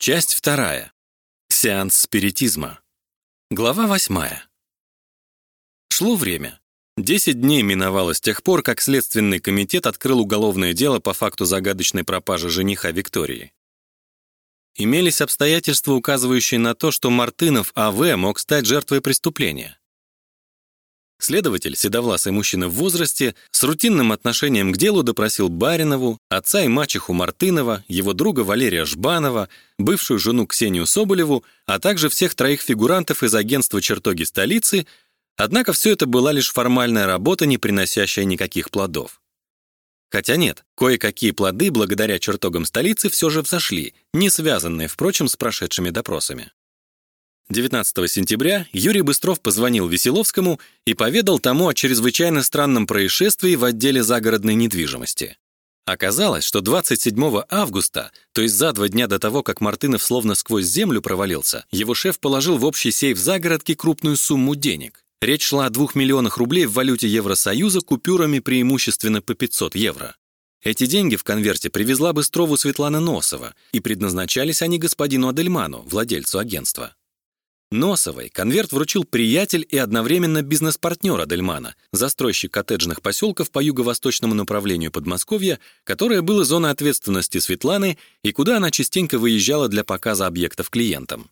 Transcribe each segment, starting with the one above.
Часть вторая. Сеанс спиритизма. Глава восьмая. Шло время. Десять дней миновало с тех пор, как Следственный комитет открыл уголовное дело по факту загадочной пропажи жениха Виктории. Имелись обстоятельства, указывающие на то, что Мартынов А.В. мог стать жертвой преступления. Следователь, седовласый мужчина в возрасте, с рутинным отношением к делу допросил Баринову, отца и мачеху Мартынова, его друга Валерия Жбанова, бывшую жену Ксению Соболеву, а также всех троих фигурантов из агентства «Чертоги столицы», однако все это была лишь формальная работа, не приносящая никаких плодов. Хотя нет, кое-какие плоды благодаря чертогам столицы все же взошли, не связанные, впрочем, с прошедшими допросами. 19 сентября Юрий Быстров позвонил Веселовскому и поведал тому о чрезвычайно странном происшествии в отделе загородной недвижимости. Оказалось, что 27 августа, то есть за два дня до того, как Мартынов словно сквозь землю провалился, его шеф положил в общий сейф загородки крупную сумму денег. Речь шла о 2 миллионах рублей в валюте Евросоюза купюрами преимущественно по 500 евро. Эти деньги в конверте привезла Быстрову Светлана Носова, и предназначались они господину Адельману, владельцу агентства. Носовой конверт вручил приятель и одновременно бизнес-партнер Адельмана, застройщик коттеджных поселков по юго-восточному направлению Подмосковья, которое было зоной ответственности Светланы и куда она частенько выезжала для показа объектов клиентам.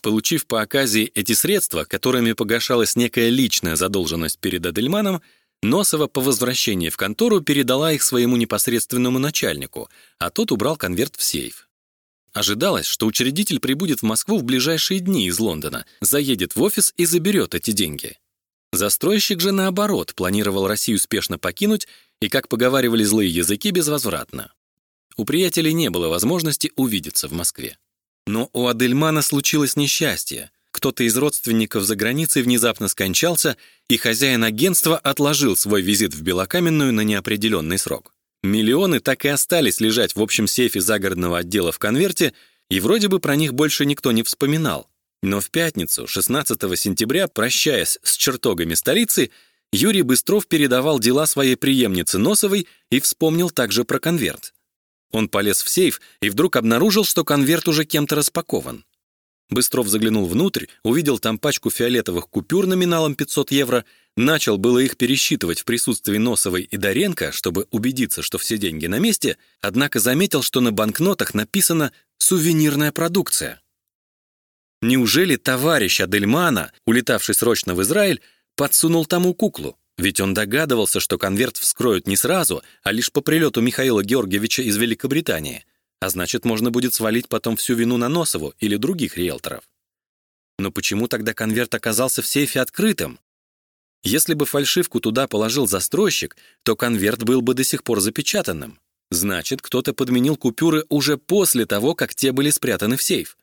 Получив по оказии эти средства, которыми погашалась некая личная задолженность перед Адельманом, Носова по возвращении в контору передала их своему непосредственному начальнику, а тот убрал конверт в сейф. Ожидалось, что учредитель прибудет в Москву в ближайшие дни из Лондона, заедет в офис и заберет эти деньги. Застройщик же, наоборот, планировал Россию спешно покинуть и, как поговаривали злые языки, безвозвратно. У приятелей не было возможности увидеться в Москве. Но у Адельмана случилось несчастье. Кто-то из родственников за границей внезапно скончался, и хозяин агентства отложил свой визит в Белокаменную на неопределенный срок. Миллионы так и остались лежать в общем сейфе загородного отдела в конверте, и вроде бы про них больше никто не вспоминал. Но в пятницу, 16 сентября, прощаясь с чертогами столицы, Юрий Быстров передавал дела своей преемнице Носовой и вспомнил также про конверт. Он полез в сейф и вдруг обнаружил, что конверт уже кем-то распакован. Быстров заглянул внутрь, увидел там пачку фиолетовых купюр номиналом 500 евро Начал было их пересчитывать в присутствии Носовой и Доренко, чтобы убедиться, что все деньги на месте, однако заметил, что на банкнотах написано «сувенирная продукция». Неужели товарищ Адельмана, улетавший срочно в Израиль, подсунул тому куклу? Ведь он догадывался, что конверт вскроют не сразу, а лишь по прилету Михаила Георгиевича из Великобритании. А значит, можно будет свалить потом всю вину на Носову или других риэлторов. Но почему тогда конверт оказался в сейфе открытым? Если бы фальшивку туда положил застройщик, то конверт был бы до сих пор запечатанным. Значит, кто-то подменил купюры уже после того, как те были спрятаны в сейф.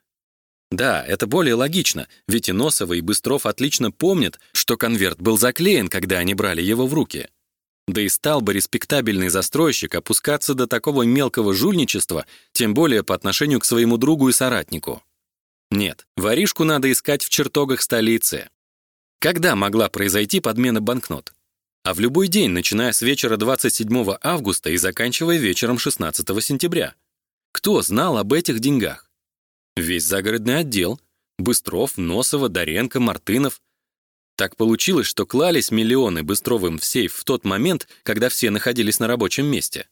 Да, это более логично, ведь и Носова, и Быстров отлично помнят, что конверт был заклеен, когда они брали его в руки. Да и стал бы респектабельный застройщик опускаться до такого мелкого жульничества, тем более по отношению к своему другу и соратнику. Нет, воришку надо искать в чертогах столицы. Когда могла произойти подмена банкнот? А в любой день, начиная с вечера 27 августа и заканчивая вечером 16 сентября. Кто знал об этих деньгах? Весь загородный отдел. Быстров, Носова, Доренко, Мартынов. Так получилось, что клались миллионы Быстровым в сейф в тот момент, когда все находились на рабочем месте.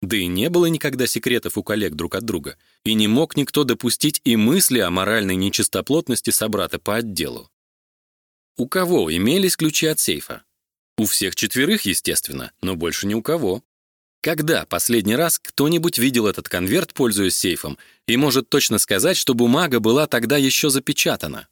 Да и не было никогда секретов у коллег друг от друга, и не мог никто допустить и мысли о моральной нечистоплотности собрата по отделу. У кого имелись ключи от сейфа? У всех четверых, естественно, но больше ни у кого. Когда последний раз кто-нибудь видел этот конверт, пользуясь сейфом, и может точно сказать, что бумага была тогда еще запечатана?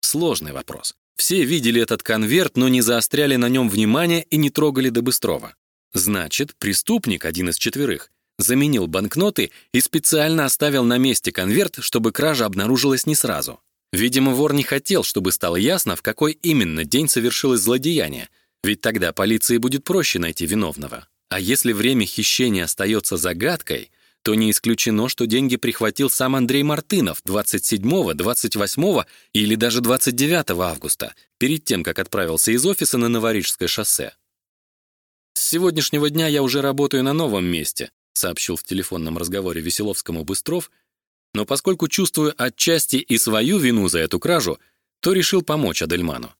Сложный вопрос. Все видели этот конверт, но не заостряли на нем внимание и не трогали до Быстрова. Значит, преступник, один из четверых, заменил банкноты и специально оставил на месте конверт, чтобы кража обнаружилась не сразу. Видимо, вор не хотел, чтобы стало ясно, в какой именно день совершилось злодеяние, ведь тогда полиции будет проще найти виновного. А если время хищения остается загадкой, то не исключено, что деньги прихватил сам Андрей Мартынов 27, 28 или даже 29 августа, перед тем, как отправился из офиса на Новорижское шоссе. «С сегодняшнего дня я уже работаю на новом месте», сообщил в телефонном разговоре Веселовскому Быстров Но поскольку чувствую отчасти и свою вину за эту кражу, то решил помочь Адельману.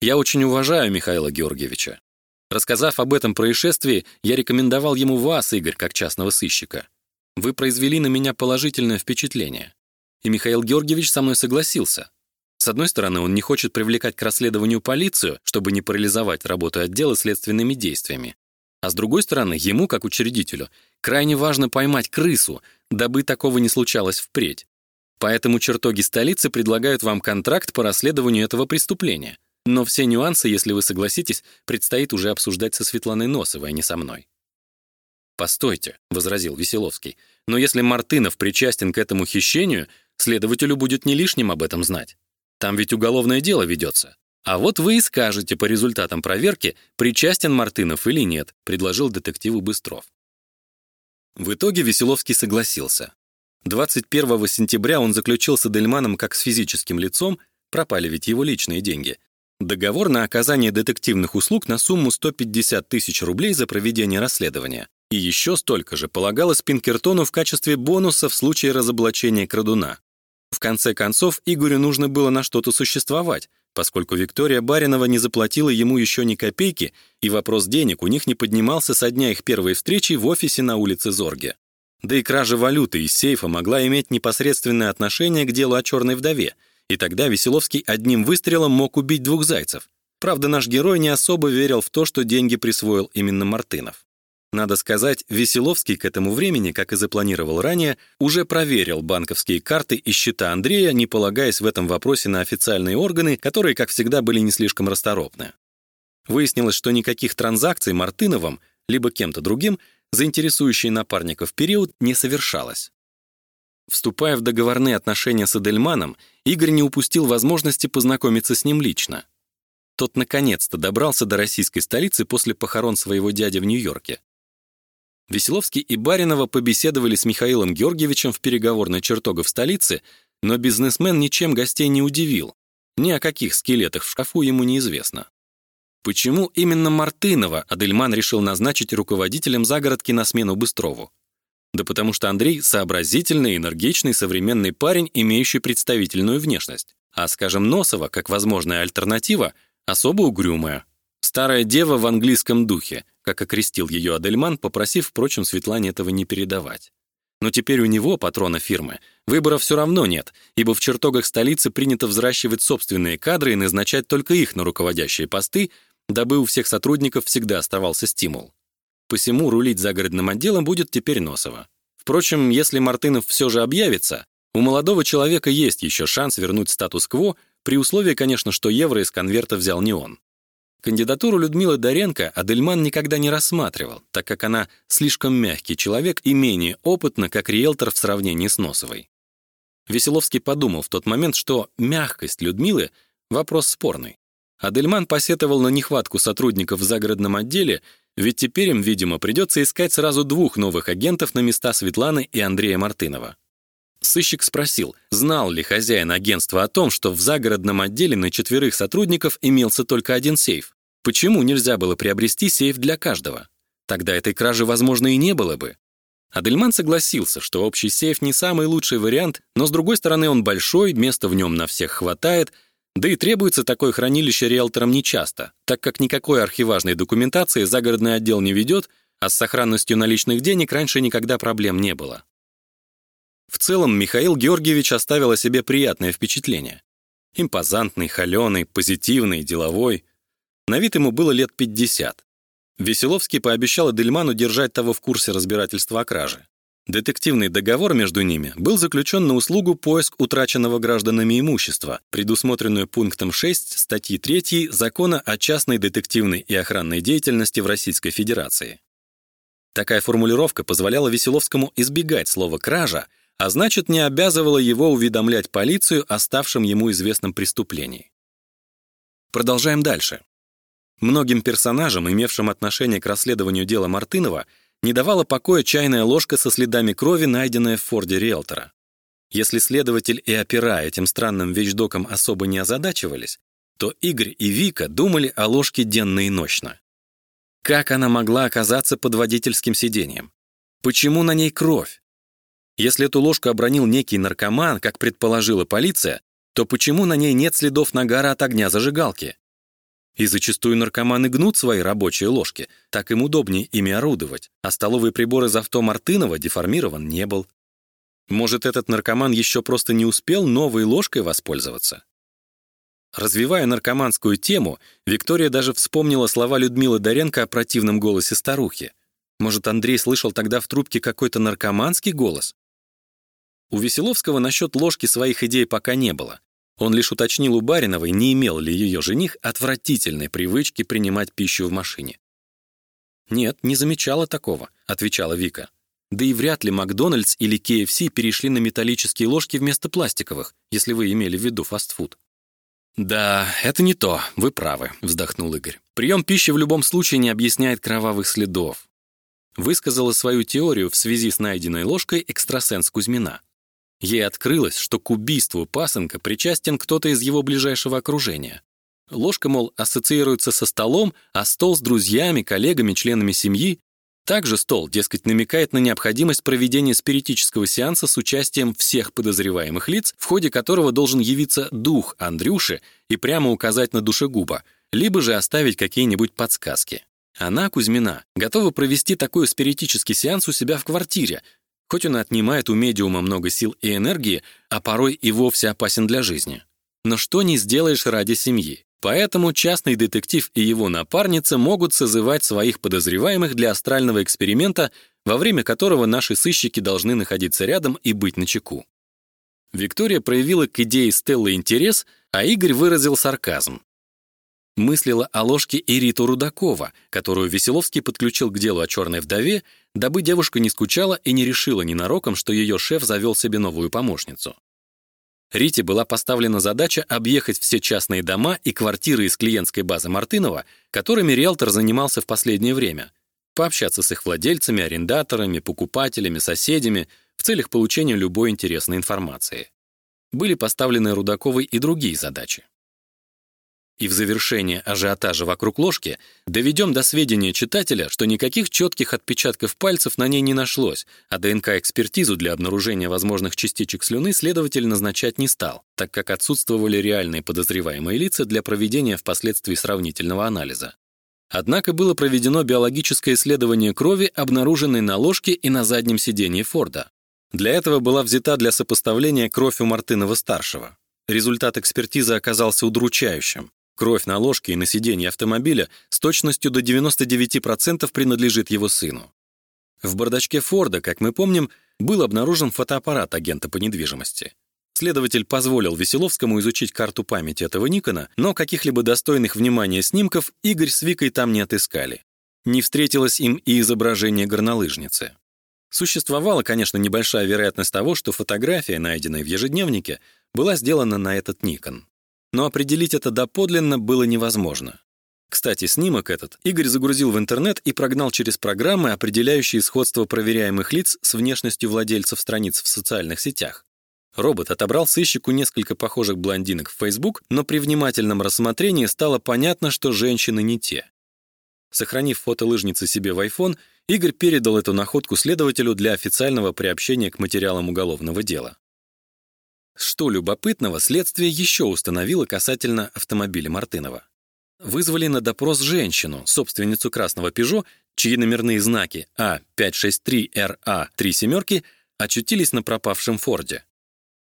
Я очень уважаю Михаила Георгиевича. Рассказав об этом происшествии, я рекомендовал ему вас, Игорь, как частного сыщика. Вы произвели на меня положительное впечатление. И Михаил Георгиевич со мной согласился. С одной стороны, он не хочет привлекать к расследованию полицию, чтобы не парализовать работу отдела следственными действиями. А с другой стороны, ему, как учредителю, крайне важно поймать крысу, дабы такого не случалось впредь. Поэтому чертоги столицы предлагают вам контракт по расследованию этого преступления. Но все нюансы, если вы согласитесь, предстоит уже обсуждать со Светланой Носовой, а не со мной. «Постойте», — возразил Веселовский, «но если Мартынов причастен к этому хищению, следователю будет не лишним об этом знать. Там ведь уголовное дело ведется. А вот вы и скажете по результатам проверки, причастен Мартынов или нет», — предложил детективу Быстров. В итоге Веселовский согласился. 21 сентября он заключил с Эдельманом как с физическим лицом, пропали ведь его личные деньги, договор на оказание детективных услуг на сумму 150 тысяч рублей за проведение расследования. И еще столько же полагалось Пинкертону в качестве бонуса в случае разоблачения крадуна. В конце концов, Игорю нужно было на что-то существовать, поскольку Виктория Баринова не заплатила ему еще ни копейки, и вопрос денег у них не поднимался со дня их первой встречи в офисе на улице Зорге. Да и кража валюты из сейфа могла иметь непосредственное отношение к делу о черной вдове, и тогда Веселовский одним выстрелом мог убить двух зайцев. Правда, наш герой не особо верил в то, что деньги присвоил именно Мартынов. Надо сказать, Веселовский к этому времени, как и запланировал ранее, уже проверил банковские карты и счета Андрея, не полагаясь в этом вопросе на официальные органы, которые, как всегда, были не слишком расторопны. Выяснилось, что никаких транзакций Мартыновым, либо кем-то другим, заинтересующий напарников период, не совершалось. Вступая в договорные отношения с Эдельманом, Игорь не упустил возможности познакомиться с ним лично. Тот наконец-то добрался до российской столицы после похорон своего дяди в Нью-Йорке. Веселовский и Баринова побеседовали с Михаилом Георгиевичем в переговорной чертога в столице, но бизнесмен ничем гостей не удивил. Ни о каких скелетах в шкафу ему неизвестно. Почему именно Мартынова Адельман решил назначить руководителем загородки на смену Быстрову? Да потому что Андрей — сообразительный, энергичный, современный парень, имеющий представительную внешность. А, скажем, Носова, как возможная альтернатива, особо угрюмая. Старая дева в английском духе, как окрестил ее Адельман, попросив, впрочем, Светлане этого не передавать. Но теперь у него, патрона фирмы, выбора все равно нет, ибо в чертогах столицы принято взращивать собственные кадры и назначать только их на руководящие посты, дабы у всех сотрудников всегда оставался стимул. Посему рулить загородным отделом будет теперь Носова. Впрочем, если Мартынов все же объявится, у молодого человека есть еще шанс вернуть статус-кво, при условии, конечно, что евро из конверта взял не он. Кандидатуру Людмилы Доренко Адельман никогда не рассматривал, так как она слишком мягкий человек и менее опытна, как риэлтор в сравнении с Носовой. Веселовский подумал в тот момент, что мягкость Людмилы — вопрос спорный. Адельман посетовал на нехватку сотрудников в загородном отделе, ведь теперь им, видимо, придется искать сразу двух новых агентов на места Светланы и Андрея Мартынова. Сыщик спросил, знал ли хозяин агентства о том, что в загородном отделе на четверых сотрудников имелся только один сейф. Почему нельзя было приобрести сейф для каждого? Тогда этой кражи, возможно, и не было бы. Адельман согласился, что общий сейф не самый лучший вариант, но, с другой стороны, он большой, места в нем на всех хватает, да и требуется такое хранилище риэлторам нечасто, так как никакой архиважной документации загородный отдел не ведет, а с сохранностью наличных денег раньше никогда проблем не было. В целом Михаил Георгиевич оставил о себе приятное впечатление. Импозантный, холеный, позитивный, деловой. На вид ему было лет 50. Веселовский пообещал Эдельману держать того в курсе разбирательства о краже. Детективный договор между ними был заключен на услугу поиск утраченного гражданами имущества, предусмотренную пунктом 6 статьи 3 Закона о частной детективной и охранной деятельности в Российской Федерации. Такая формулировка позволяла Веселовскому избегать слова «кража», а значит, не обязывало его уведомлять полицию о ставшем ему известном преступлении. Продолжаем дальше. Многим персонажам, имевшим отношение к расследованию дела Мартынова, не давала покоя чайная ложка со следами крови, найденная в форде риэлтора. Если следователь и опера этим странным вещдоком особо не озадачивались, то Игорь и Вика думали о ложке денно и ночно. Как она могла оказаться под водительским сиденьем? Почему на ней кровь? Если эту ложку обронил некий наркоман, как предположила полиция, то почему на ней нет следов нагара от огня зажигалки? И зачастую наркоманы гнут свои рабочие ложки, так им удобнее ими орудовать, а столовый прибор из авто Мартынова деформирован не был. Может, этот наркоман еще просто не успел новой ложкой воспользоваться? Развивая наркоманскую тему, Виктория даже вспомнила слова Людмилы Доренко о противном голосе старухи. Может, Андрей слышал тогда в трубке какой-то наркоманский голос? У Веселовского насчет ложки своих идей пока не было. Он лишь уточнил у Бариновой, не имел ли ее жених отвратительной привычки принимать пищу в машине. «Нет, не замечала такого», — отвечала Вика. «Да и вряд ли Макдональдс или KFC перешли на металлические ложки вместо пластиковых, если вы имели в виду фастфуд». «Да, это не то, вы правы», — вздохнул Игорь. «Прием пищи в любом случае не объясняет кровавых следов». Высказала свою теорию в связи с найденной ложкой экстрасенс Кузьмина. Ей открылось, что к убийству пасынка причастен кто-то из его ближайшего окружения. Ложка, мол, ассоциируется со столом, а стол с друзьями, коллегами, членами семьи. Также стол, дескать, намекает на необходимость проведения спиритического сеанса с участием всех подозреваемых лиц, в ходе которого должен явиться дух Андрюши и прямо указать на душегуба, либо же оставить какие-нибудь подсказки. Она, Кузьмина, готова провести такой спиритический сеанс у себя в квартире, Хоть он отнимает у медиума много сил и энергии, а порой и вовсе опасен для жизни. Но что не сделаешь ради семьи. Поэтому частный детектив и его напарница могут созывать своих подозреваемых для астрального эксперимента, во время которого наши сыщики должны находиться рядом и быть начеку. Виктория проявила к идее Стеллы интерес, а Игорь выразил сарказм мыслила о ложке и Риту Рудакова, которую Веселовский подключил к делу о черной вдове, дабы девушка не скучала и не решила ненароком, что ее шеф завел себе новую помощницу. Рите была поставлена задача объехать все частные дома и квартиры из клиентской базы Мартынова, которыми риэлтор занимался в последнее время, пообщаться с их владельцами, арендаторами, покупателями, соседями в целях получения любой интересной информации. Были поставлены Рудаковой и другие задачи. И в завершение ажиотажа вокруг ложки доведем до сведения читателя, что никаких четких отпечатков пальцев на ней не нашлось, а ДНК-экспертизу для обнаружения возможных частичек слюны следователь назначать не стал, так как отсутствовали реальные подозреваемые лица для проведения впоследствии сравнительного анализа. Однако было проведено биологическое исследование крови, обнаруженной на ложке и на заднем сидении Форда. Для этого была взята для сопоставления кровь у Мартынова-старшего. Результат экспертизы оказался удручающим. Кровь на ложке и на сиденье автомобиля с точностью до 99% принадлежит его сыну. В бардачке Форда, как мы помним, был обнаружен фотоаппарат агента по недвижимости. Следователь позволил Веселовскому изучить карту памяти этого Никона, но каких-либо достойных внимания снимков Игорь с Викой там не отыскали. Не встретилось им и изображение горнолыжницы. Существовала, конечно, небольшая вероятность того, что фотография, найденная в ежедневнике, была сделана на этот Никон но определить это доподлинно было невозможно. Кстати, снимок этот Игорь загрузил в интернет и прогнал через программы, определяющие сходство проверяемых лиц с внешностью владельцев страниц в социальных сетях. Робот отобрал сыщику несколько похожих блондинок в Facebook, но при внимательном рассмотрении стало понятно, что женщины не те. Сохранив фото лыжницы себе в iPhone, Игорь передал эту находку следователю для официального приобщения к материалам уголовного дела. Что любопытного следствие еще установило касательно автомобиля Мартынова. Вызвали на допрос женщину, собственницу красного «Пежо», чьи номерные знаки А563РА3 семерки очутились на пропавшем «Форде».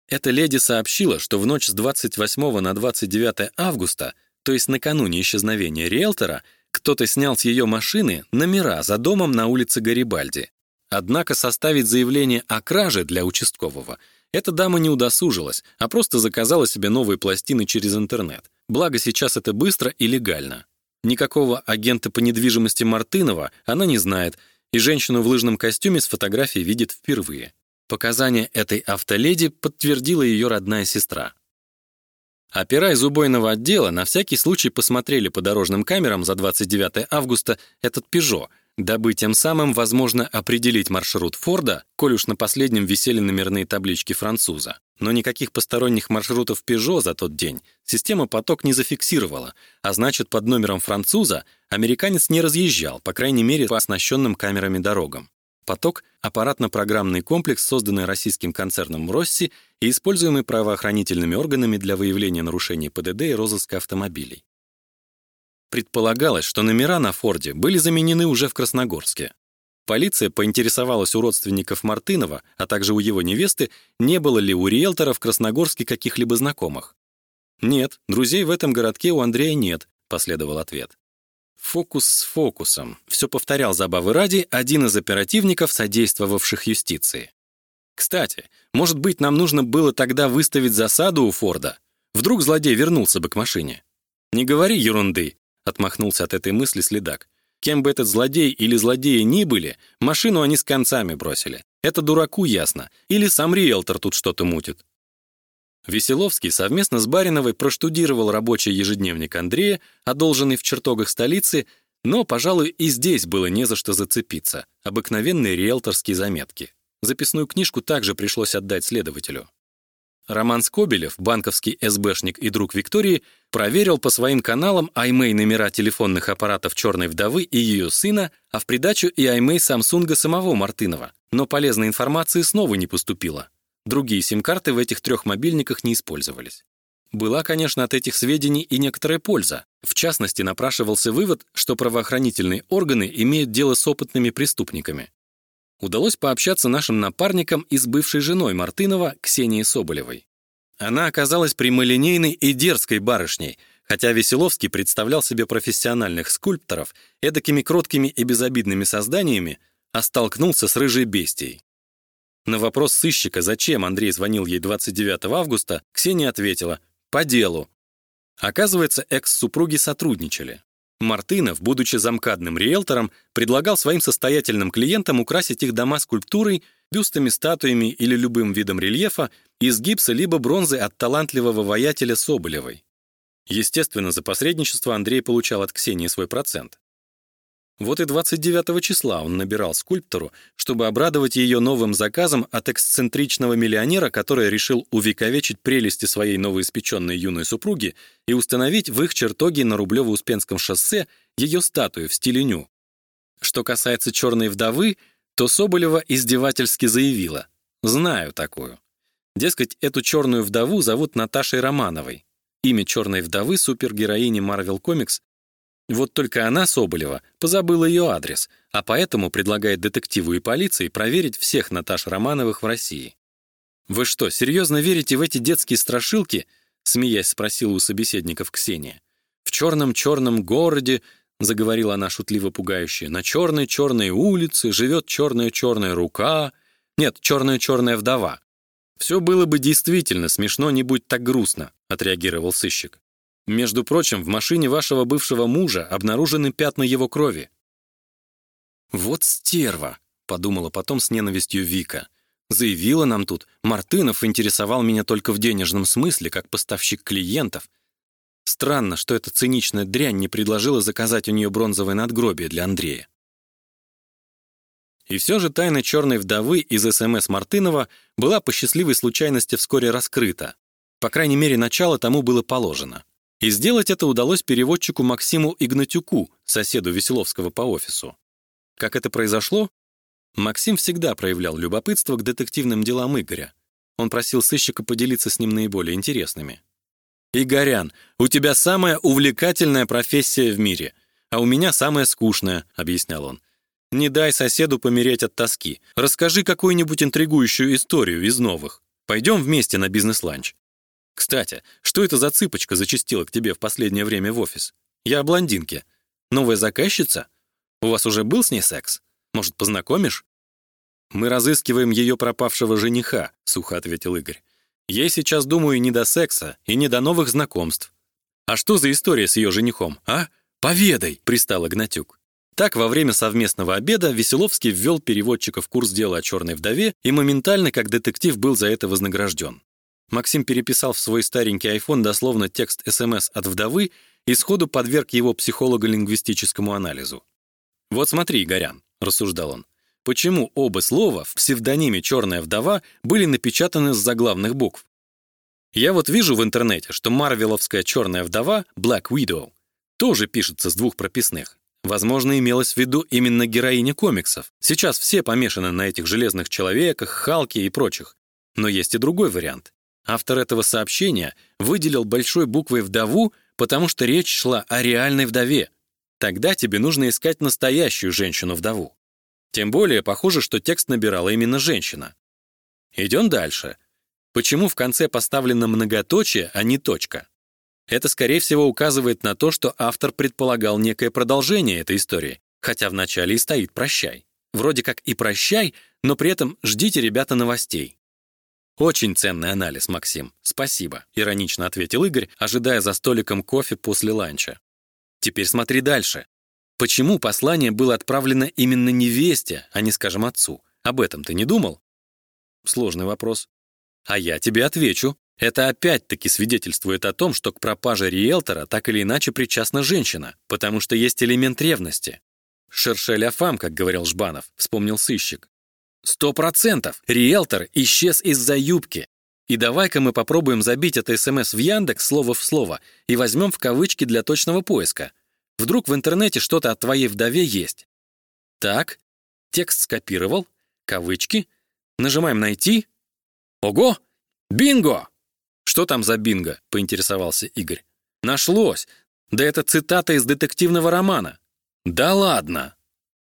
Эта леди сообщила, что в ночь с 28 на 29 августа, то есть накануне исчезновения риэлтора, кто-то снял с ее машины номера за домом на улице Гарибальди. Однако составить заявление о краже для участкового – эта дама не удосужилась, а просто заказала себе новые пластины через интернет. Благо сейчас это быстро и легально. Никакого агента по недвижимости Мартынова она не знает, и женщину в лыжном костюме с фотографией видит впервые. Показания этой автоледи подтвердила ее родная сестра. Опера из убойного отдела на всякий случай посмотрели по дорожным камерам за 29 августа этот «Пежо», дабы тем самым, возможно, определить маршрут Форда, коль уж на последнем висели номерные таблички француза. Но никаких посторонних маршрутов Peugeot за тот день система поток не зафиксировала, а значит, под номером француза американец не разъезжал, по крайней мере, по оснащенным камерами дорогам. Поток — аппаратно-программный комплекс, созданный российским концерном «Росси» и используемый правоохранительными органами для выявления нарушений ПДД и розыска автомобилей. Предполагалось, что номера на «Форде» были заменены уже в Красногорске. Полиция поинтересовалась у родственников Мартынова, а также у его невесты, не было ли у риэлтора в Красногорске каких-либо знакомых. «Нет, друзей в этом городке у Андрея нет», — последовал ответ. Фокус с фокусом. Все повторял забавы ради один из оперативников, содействовавших юстиции. Кстати, может быть, нам нужно было тогда выставить засаду у Форда? Вдруг злодей вернулся бы к машине? Не говори ерунды, отмахнулся от этой мысли следак. Кем бы этот злодей или злодеи ни были, машину они с концами бросили. Это дураку ясно. Или сам риэлтор тут что-то мутит. Веселовский совместно с Бариновой проштудировал рабочий ежедневник Андрея, одолженный в чертогах столицы, но, пожалуй, и здесь было не за что зацепиться. Обыкновенные риэлторские заметки. Записную книжку также пришлось отдать следователю. Роман Скобелев, банковский СБшник и друг Виктории, проверил по своим каналам iMEI номера телефонных аппаратов черной вдовы и ее сына, а в придачу и iMEI Самсунга самого Мартынова. Но полезной информации снова не поступило. Другие сим-карты в этих трех мобильниках не использовались. Была, конечно, от этих сведений и некоторая польза. В частности, напрашивался вывод, что правоохранительные органы имеют дело с опытными преступниками. Удалось пообщаться нашим напарникам и с бывшей женой Мартынова Ксенией Соболевой. Она оказалась прямолинейной и дерзкой барышней, хотя Веселовский представлял себе профессиональных скульпторов эдакими кроткими и безобидными созданиями, а столкнулся с рыжей бестией. На вопрос сыщика, зачем Андрей звонил ей 29 августа, Ксения ответила «по делу». Оказывается, экс-супруги сотрудничали. Мартынов, будучи замкадным риэлтором, предлагал своим состоятельным клиентам украсить их дома скульптурой, бюстами, статуями или любым видом рельефа из гипса либо бронзы от талантливого воятеля Соболевой. Естественно, за посредничество Андрей получал от Ксении свой процент. Вот и 29 числа он набирал скульптору, чтобы обрадовать ее новым заказом от эксцентричного миллионера, который решил увековечить прелести своей новоиспеченной юной супруги и установить в их чертоге на Рублево-Успенском шоссе ее статую в стиле ню. Что касается черной вдовы, то Соболева издевательски заявила «Знаю такую». Дескать, эту черную вдову зовут Наташей Романовой. Имя черной вдовы супергероини Marvel Comics вот только она, Соболева, позабыла ее адрес, а поэтому предлагает детективу и полиции проверить всех Наташ Романовых в России. «Вы что, серьезно верите в эти детские страшилки?» смеясь спросила у собеседников Ксения. «В черном-черном городе, — заговорила она шутливо пугающе, — на черной-черной улице живет черная-черная рука, нет, черная-черная вдова. Все было бы действительно смешно, не будь так грустно, — отреагировал сыщик. Между прочим, в машине вашего бывшего мужа обнаружены пятна его крови. Вот стерва, подумала потом с ненавистью Вика. Заявила нам тут, Мартынов интересовал меня только в денежном смысле, как поставщик клиентов. Странно, что эта циничная дрянь не предложила заказать у нее бронзовое надгробие для Андрея. И все же тайна черной вдовы из СМС Мартынова была по счастливой случайности вскоре раскрыта. По крайней мере, начало тому было положено. И сделать это удалось переводчику Максиму Игнатюку, соседу Веселовского по офису. Как это произошло? Максим всегда проявлял любопытство к детективным делам Игоря. Он просил сыщика поделиться с ним наиболее интересными. «Игорян, у тебя самая увлекательная профессия в мире, а у меня самая скучная», — объяснял он. «Не дай соседу помереть от тоски. Расскажи какую-нибудь интригующую историю из новых. Пойдем вместе на бизнес-ланч. Кстати, что это за цыпочка зачастила к тебе в последнее время в офис? Я о блондинке. Новая заказчица? У вас уже был с ней секс? Может, познакомишь? Мы разыскиваем ее пропавшего жениха, сухо ответил Игорь. Ей сейчас, думаю, не до секса и не до новых знакомств. А что за история с ее женихом, а? Поведай, пристал Игнатюк. Так, во время совместного обеда Веселовский ввел переводчика в курс дела о черной вдове и моментально, как детектив, был за это вознагражден. Максим переписал в свой старенький iPhone дословно текст СМС от вдовы и сходу подверг его психолого-лингвистическому анализу. «Вот смотри, Горян», — рассуждал он, «почему оба слова в псевдониме «Черная вдова» были напечатаны с заглавных букв? Я вот вижу в интернете, что марвеловская «Черная вдова» Black Widow тоже пишется с двух прописных. Возможно, имелось в виду именно героиня комиксов. Сейчас все помешаны на этих железных человеках, Халке и прочих. Но есть и другой вариант. Автор этого сообщения выделил большой буквой «вдову», потому что речь шла о реальной вдове. Тогда тебе нужно искать настоящую женщину-вдову. Тем более похоже, что текст набирала именно женщина. Идем дальше. Почему в конце поставлено многоточие, а не точка? Это, скорее всего, указывает на то, что автор предполагал некое продолжение этой истории, хотя в начале и стоит «прощай». Вроде как и «прощай», но при этом ждите, ребята, новостей. «Очень ценный анализ, Максим. Спасибо», — иронично ответил Игорь, ожидая за столиком кофе после ланча. «Теперь смотри дальше. Почему послание было отправлено именно невесте, а не, скажем, отцу? Об этом ты не думал?» Сложный вопрос. А я тебе отвечу. Это опять-таки свидетельствует о том, что к пропаже риэлтора так или иначе причастна женщина, потому что есть элемент ревности. «Шершеля фам», как говорил Жбанов, вспомнил сыщик. Сто процентов. Риэлтор исчез из-за юбки. И давай-ка мы попробуем забить это СМС в Яндекс слово в слово и возьмем в кавычки для точного поиска. Вдруг в интернете что-то от твоей вдове есть. Так, текст скопировал, кавычки, нажимаем «Найти». Ого! Бинго! Что там за бинго? поинтересовался Игорь. Нашлось. Да это цитата из детективного романа. Да ладно.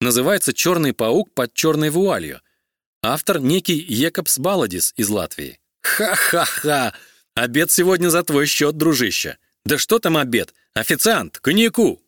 Называется «Черный паук под черной вуалью». Автор некий Екобс Баладис из Латвии. Ха-ха-ха! Обед сегодня за твой счет, дружище. Да что там обед? Официант, коньяку!